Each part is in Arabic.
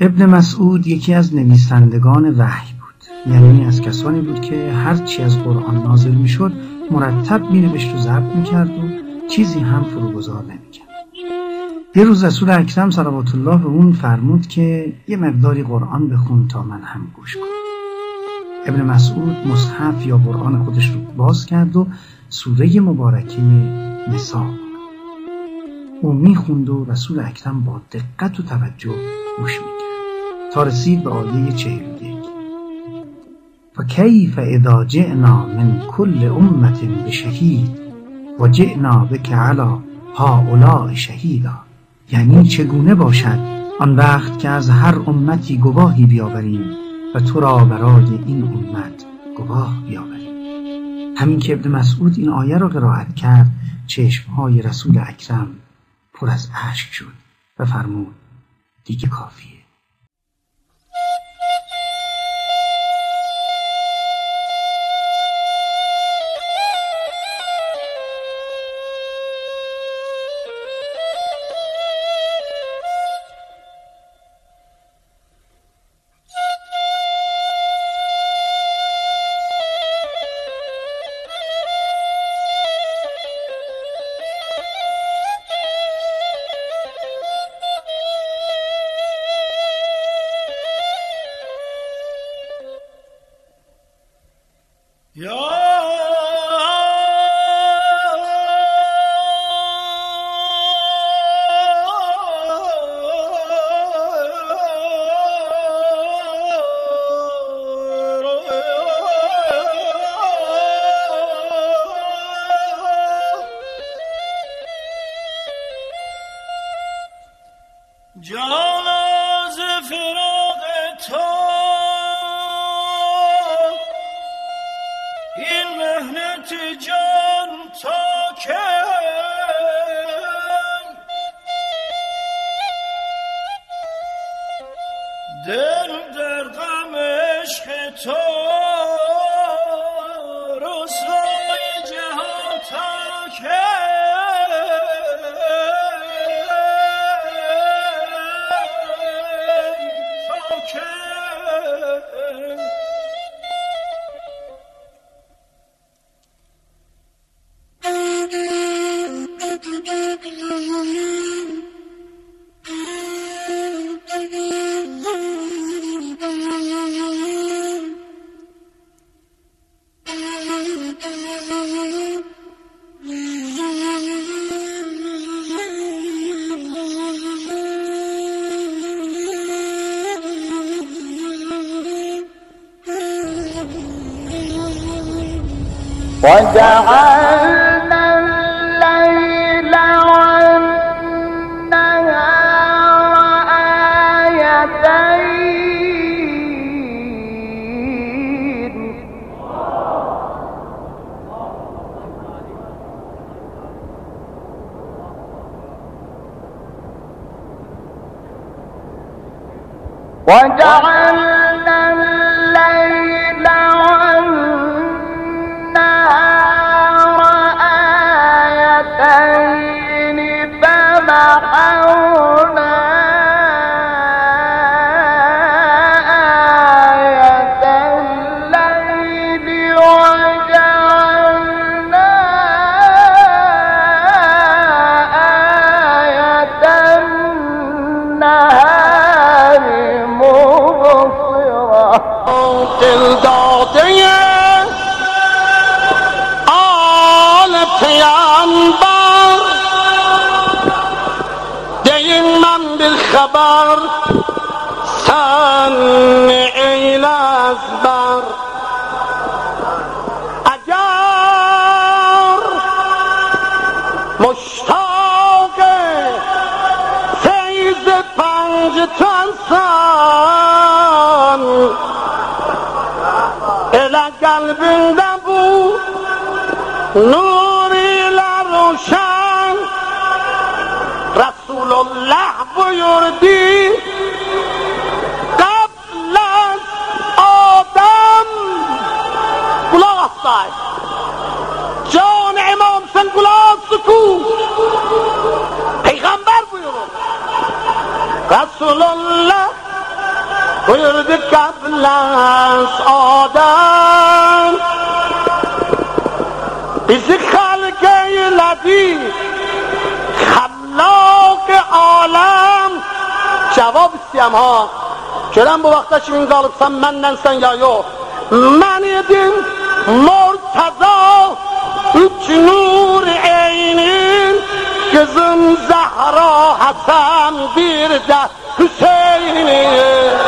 ابن مسعود یکی از نویسندگان وحی بود. یعنی از کسانی بود که هرچی از قرآن نازل می‌شد مرتب مینوشت و ضبط می‌کرد و چیزی هم فروگذار نمی‌کرد. یه روز رسول اکرم صلوات الله به اون فرمود که یه مقداری قرآن بخون تا من هم گوش کنم ابن مسعود مصحف یا قرآن خودش رو باز کرد و سوره مبارکه نسا او می‌خوند و رسول اکرم با دقت و توجه گوش می‌کرد. تا رسید به آیه چهل یک فكيف إذا جئنا من كل أمة بشهيد وجئنا بك على هؤلاء شهيدا. یعنی چگونه باشد آن وقت که از هر امتی گواهی بیاوریم و تو را برای این امت گواه بیاوریم. همین که ابن مسعود این آیه را قرائت کرد چشمهای رسول اکرم پر از اشک شد و فرمود دیگه کافیه. return. وجعلنا خبر سمعی لزبر اگر مشتاق فیض پنج تنسان انسان الى قلب نبو نوری لروشن رسول الله Can imam sen kulağa sükûr. Peygamber buyurur. Resulullah buyurdu kablas adam. Cevap istəyəm ha. Görən bu vaxta kimin qalıb, sən məndənsən ya yox. Mən edim Mortaza üç nur eynin Kızım Zahra Hasan bir de Hüseyin'in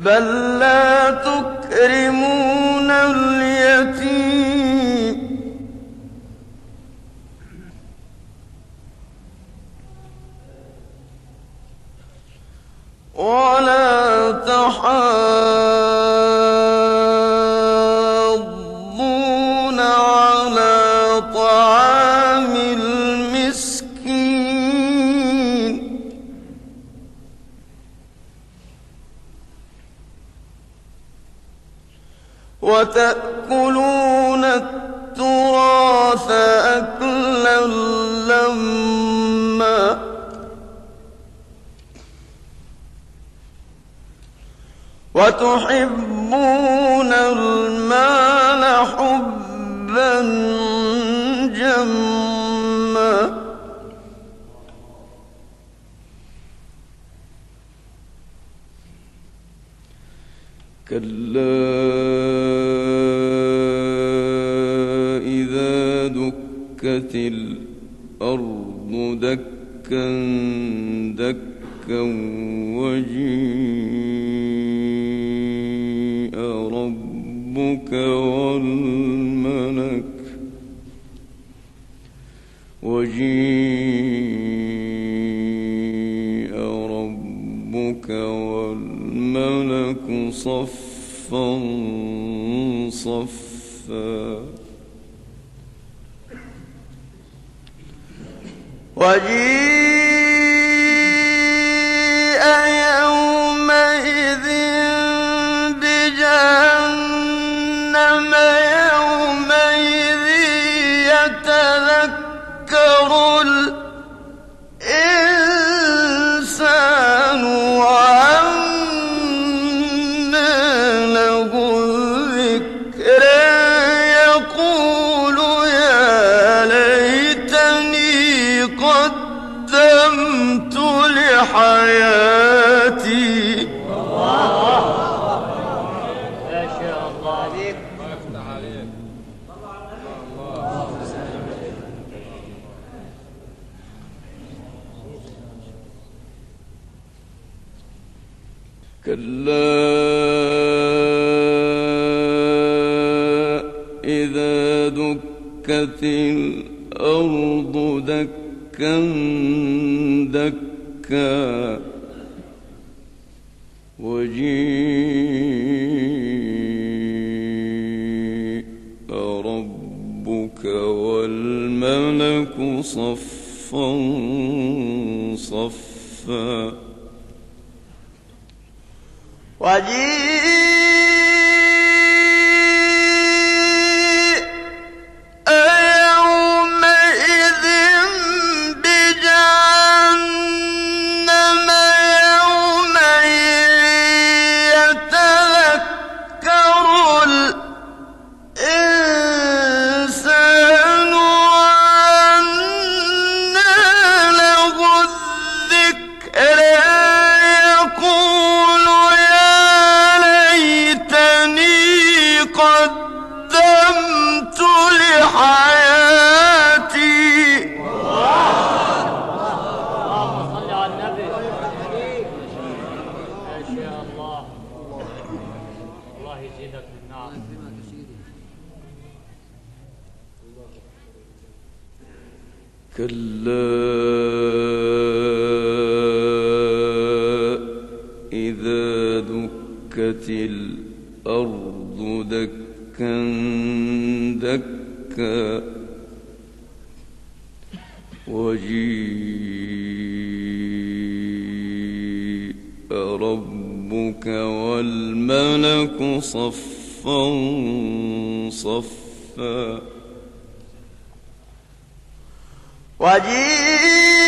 بل لا تكرمون اليتيم. ولا تحاضون وتحبون المال حبا جما. كلا إذا دكت الأرض دكا دكا وجيء. وجيء ربك والملك صفا صفا. وجيء إذا دكت الأرض دكا دكا وجيء ربك والملك صفا صفا وجيء قدمت لحياتي. كلا إذا دكت الأرض دكا دكا. وجيء ربك والملك صفا صفا. وجيء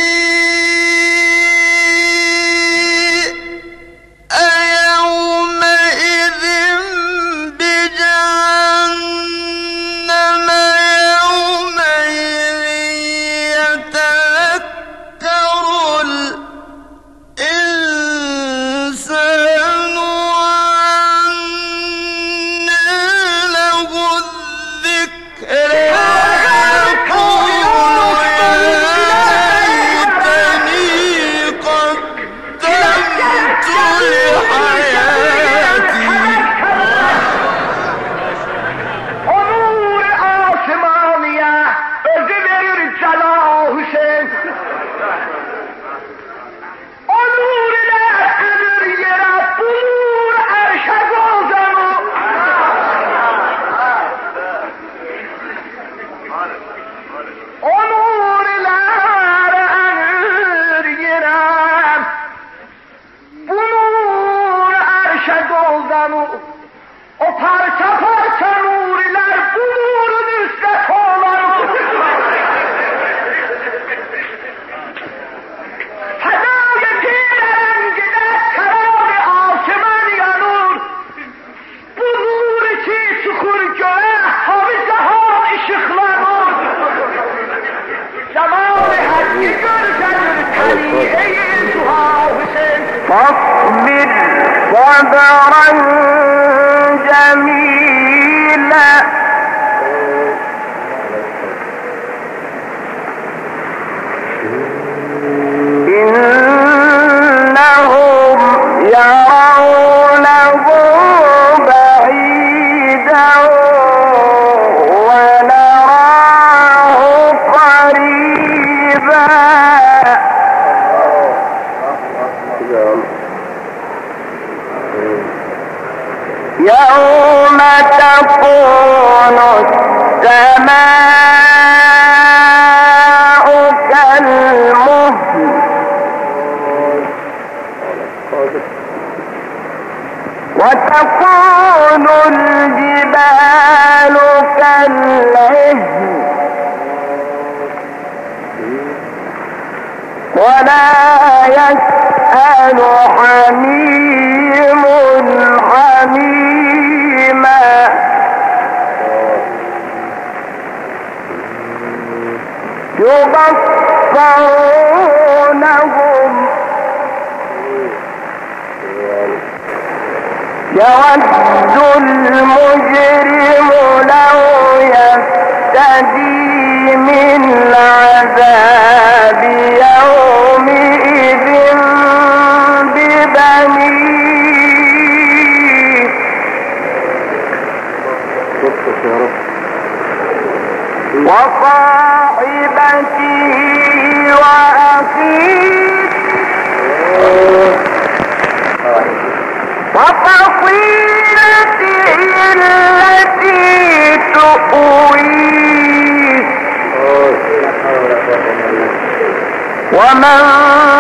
أفضل نارا يوم تكون السماء وتكون الجبال كالعهن. ولا يسأل حميم حميما يبصرونهم يود المجرم لو يفتدي من عذاب ومن